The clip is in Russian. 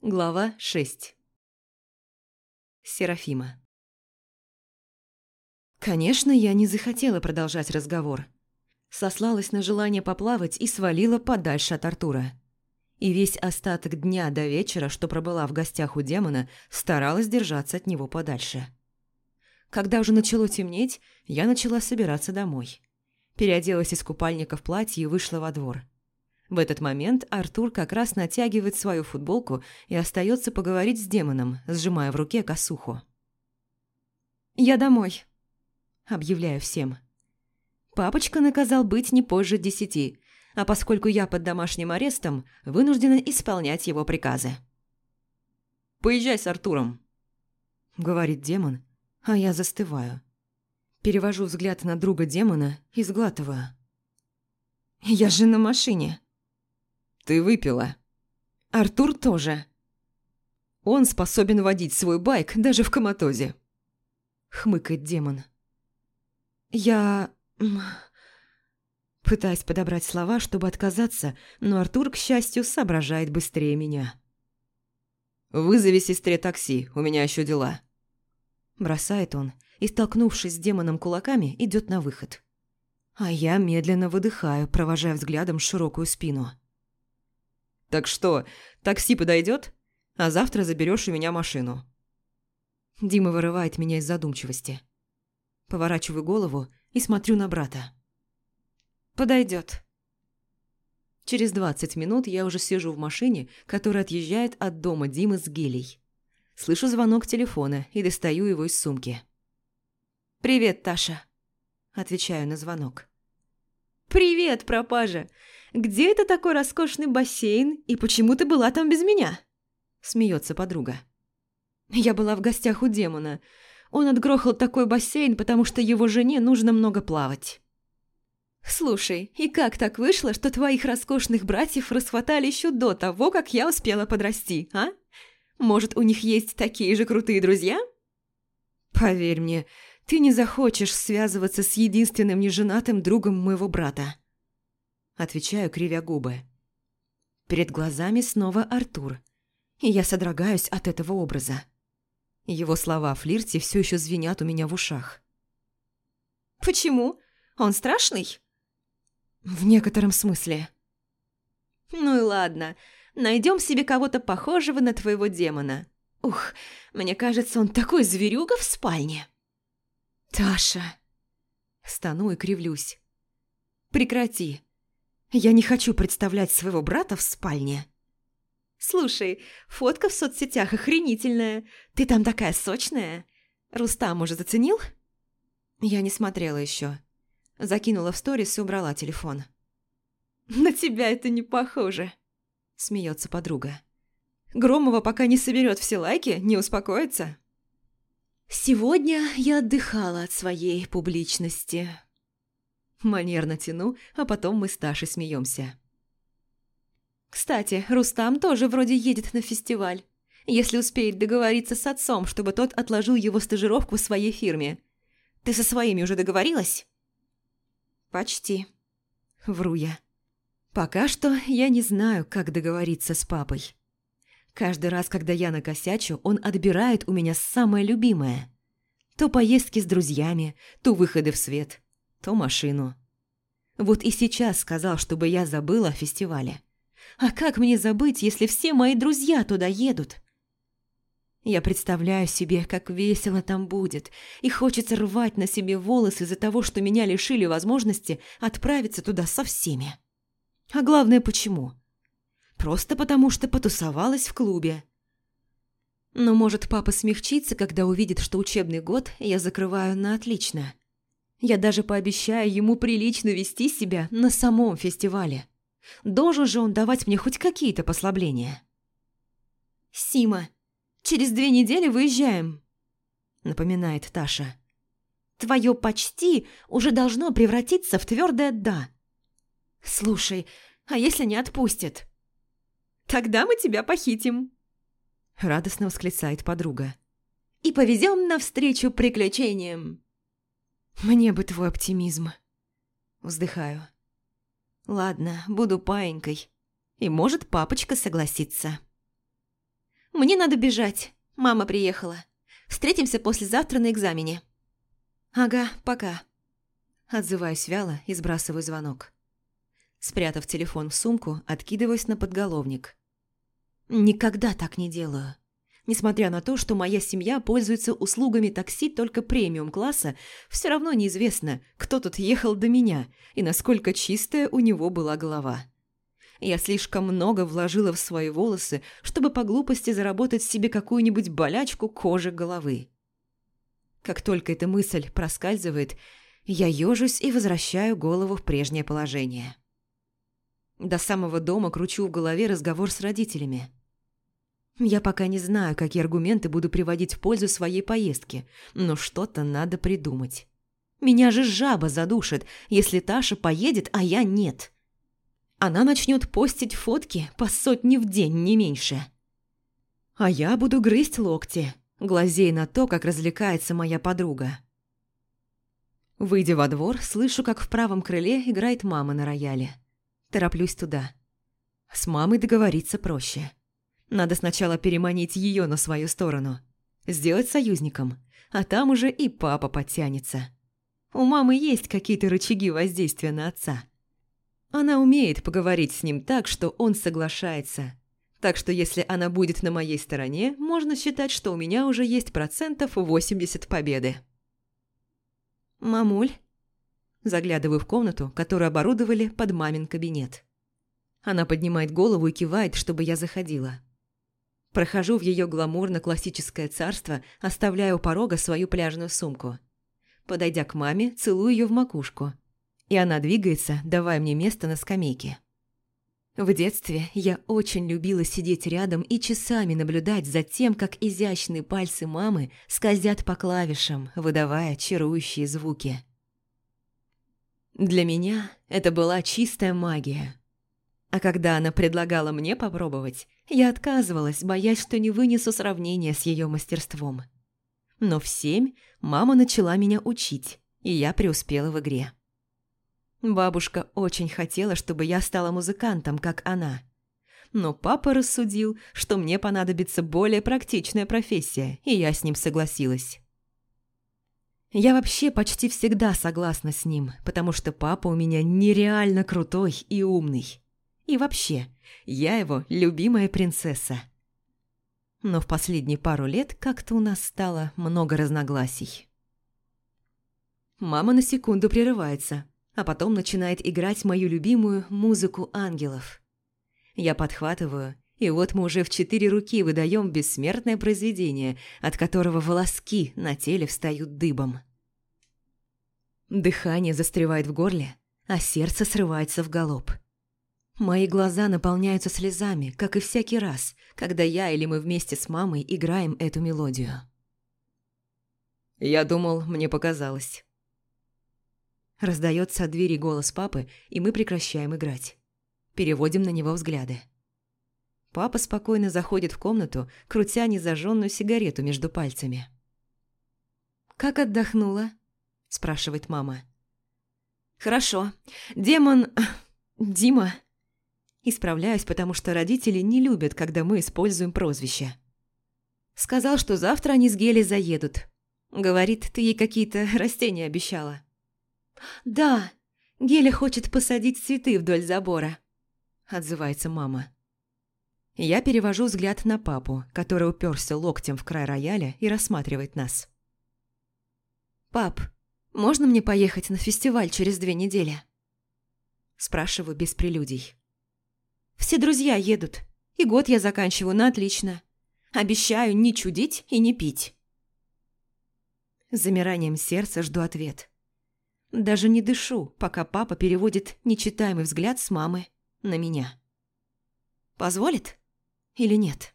Глава 6 Серафима Конечно, я не захотела продолжать разговор. Сослалась на желание поплавать и свалила подальше от Артура. И весь остаток дня до вечера, что пробыла в гостях у демона, старалась держаться от него подальше. Когда уже начало темнеть, я начала собираться домой. Переоделась из купальника в платье и вышла во двор. В этот момент Артур как раз натягивает свою футболку и остается поговорить с демоном, сжимая в руке косуху. «Я домой», – объявляю всем. Папочка наказал быть не позже десяти, а поскольку я под домашним арестом, вынуждена исполнять его приказы. «Поезжай с Артуром», – говорит демон, а я застываю. Перевожу взгляд на друга демона и сглатываю. «Я же на машине». «Ты выпила». «Артур тоже». «Он способен водить свой байк даже в коматозе», — хмыкает демон. «Я...» Пытаюсь подобрать слова, чтобы отказаться, но Артур, к счастью, соображает быстрее меня. «Вызови сестре такси, у меня еще дела». Бросает он и, столкнувшись с демоном кулаками, идет на выход. А я медленно выдыхаю, провожая взглядом широкую спину. «Так что, такси подойдет? А завтра заберешь у меня машину». Дима вырывает меня из задумчивости. Поворачиваю голову и смотрю на брата. «Подойдет». Через 20 минут я уже сижу в машине, которая отъезжает от дома Димы с Гелей. Слышу звонок телефона и достаю его из сумки. «Привет, Таша», – отвечаю на звонок. «Привет, пропажа! Где это такой роскошный бассейн и почему ты была там без меня?» Смеется подруга. Я была в гостях у демона. Он отгрохал такой бассейн, потому что его жене нужно много плавать. «Слушай, и как так вышло, что твоих роскошных братьев расхватали еще до того, как я успела подрасти, а? Может, у них есть такие же крутые друзья?» «Поверь мне, ты не захочешь связываться с единственным неженатым другом моего брата». Отвечаю, кривя губы. Перед глазами снова Артур, и я содрогаюсь от этого образа. Его слова о флирте все еще звенят у меня в ушах. «Почему? Он страшный?» «В некотором смысле». «Ну и ладно, найдем себе кого-то похожего на твоего демона. Ух, мне кажется, он такой зверюга в спальне». «Таша!» Стану и кривлюсь. «Прекрати. Я не хочу представлять своего брата в спальне. Слушай, фотка в соцсетях охренительная. Ты там такая сочная. Рустам, может, заценил? Я не смотрела еще. Закинула в сторис и убрала телефон. На тебя это не похоже, смеется подруга. Громова пока не соберет все лайки, не успокоится. Сегодня я отдыхала от своей публичности. Манерно тяну, а потом мы с Ташей смеемся. Кстати, Рустам тоже вроде едет на фестиваль. Если успеет договориться с отцом, чтобы тот отложил его стажировку в своей фирме. Ты со своими уже договорилась? Почти. Вру я. Пока что я не знаю, как договориться с папой. Каждый раз, когда я накосячу, он отбирает у меня самое любимое. То поездки с друзьями, то выходы в свет – то машину. Вот и сейчас сказал, чтобы я забыла о фестивале. А как мне забыть, если все мои друзья туда едут? Я представляю себе, как весело там будет, и хочется рвать на себе волосы из-за того, что меня лишили возможности отправиться туда со всеми. А главное, почему? Просто потому, что потусовалась в клубе. Но может папа смягчится, когда увидит, что учебный год я закрываю на отлично. Я даже пообещаю ему прилично вести себя на самом фестивале. Должен же он давать мне хоть какие-то послабления. «Сима, через две недели выезжаем», — напоминает Таша. «Твое «почти» уже должно превратиться в твердое «да». Слушай, а если не отпустят?» «Тогда мы тебя похитим», — радостно восклицает подруга. «И повезем навстречу приключениям». Мне бы твой оптимизм. Вздыхаю. Ладно, буду паинькой. И может папочка согласится. мне надо бежать. Мама приехала. Встретимся послезавтра на экзамене». «Ага, пока». Отзываюсь вяло и сбрасываю звонок. Спрятав телефон в сумку, откидываюсь на подголовник. Никогда так не делаю. Несмотря на то, что моя семья пользуется услугами такси только премиум-класса, все равно неизвестно, кто тут ехал до меня и насколько чистая у него была голова. Я слишком много вложила в свои волосы, чтобы по глупости заработать себе какую-нибудь болячку кожи головы. Как только эта мысль проскальзывает, я ежусь и возвращаю голову в прежнее положение. До самого дома кручу в голове разговор с родителями. Я пока не знаю, какие аргументы буду приводить в пользу своей поездки, но что-то надо придумать. Меня же жаба задушит, если Таша поедет, а я нет. Она начнет постить фотки по сотне в день, не меньше. А я буду грызть локти, глазей на то, как развлекается моя подруга. Выйдя во двор, слышу, как в правом крыле играет мама на рояле. Тороплюсь туда. С мамой договориться проще. Надо сначала переманить ее на свою сторону. Сделать союзником. А там уже и папа подтянется. У мамы есть какие-то рычаги воздействия на отца. Она умеет поговорить с ним так, что он соглашается. Так что если она будет на моей стороне, можно считать, что у меня уже есть процентов 80 победы. «Мамуль?» Заглядываю в комнату, которую оборудовали под мамин кабинет. Она поднимает голову и кивает, чтобы я заходила. Прохожу в ее гламурно-классическое царство, оставляя у порога свою пляжную сумку. Подойдя к маме, целую ее в макушку. И она двигается, давая мне место на скамейке. В детстве я очень любила сидеть рядом и часами наблюдать за тем, как изящные пальцы мамы скользят по клавишам, выдавая чарующие звуки. Для меня это была чистая магия. А когда она предлагала мне попробовать, я отказывалась, боясь, что не вынесу сравнения с ее мастерством. Но в семь мама начала меня учить, и я преуспела в игре. Бабушка очень хотела, чтобы я стала музыкантом, как она. Но папа рассудил, что мне понадобится более практичная профессия, и я с ним согласилась. Я вообще почти всегда согласна с ним, потому что папа у меня нереально крутой и умный. И вообще, я его любимая принцесса. Но в последние пару лет как-то у нас стало много разногласий. Мама на секунду прерывается, а потом начинает играть мою любимую музыку ангелов. Я подхватываю и вот мы уже в четыре руки выдаем бессмертное произведение, от которого волоски на теле встают дыбом. Дыхание застревает в горле, а сердце срывается в галоп. Мои глаза наполняются слезами, как и всякий раз, когда я или мы вместе с мамой играем эту мелодию. «Я думал, мне показалось». Раздается от двери голос папы, и мы прекращаем играть. Переводим на него взгляды. Папа спокойно заходит в комнату, крутя незажженную сигарету между пальцами. «Как отдохнула?» – спрашивает мама. «Хорошо. Демон... Дима...» Исправляюсь, потому что родители не любят, когда мы используем прозвище. Сказал, что завтра они с Гели заедут. Говорит, ты ей какие-то растения обещала. «Да, Геля хочет посадить цветы вдоль забора», – отзывается мама. Я перевожу взгляд на папу, который уперся локтем в край рояля и рассматривает нас. «Пап, можно мне поехать на фестиваль через две недели?» Спрашиваю без прелюдий. «Все друзья едут, и год я заканчиваю на отлично. Обещаю не чудить и не пить». С замиранием сердца жду ответ. Даже не дышу, пока папа переводит нечитаемый взгляд с мамы на меня. «Позволит?» или нет.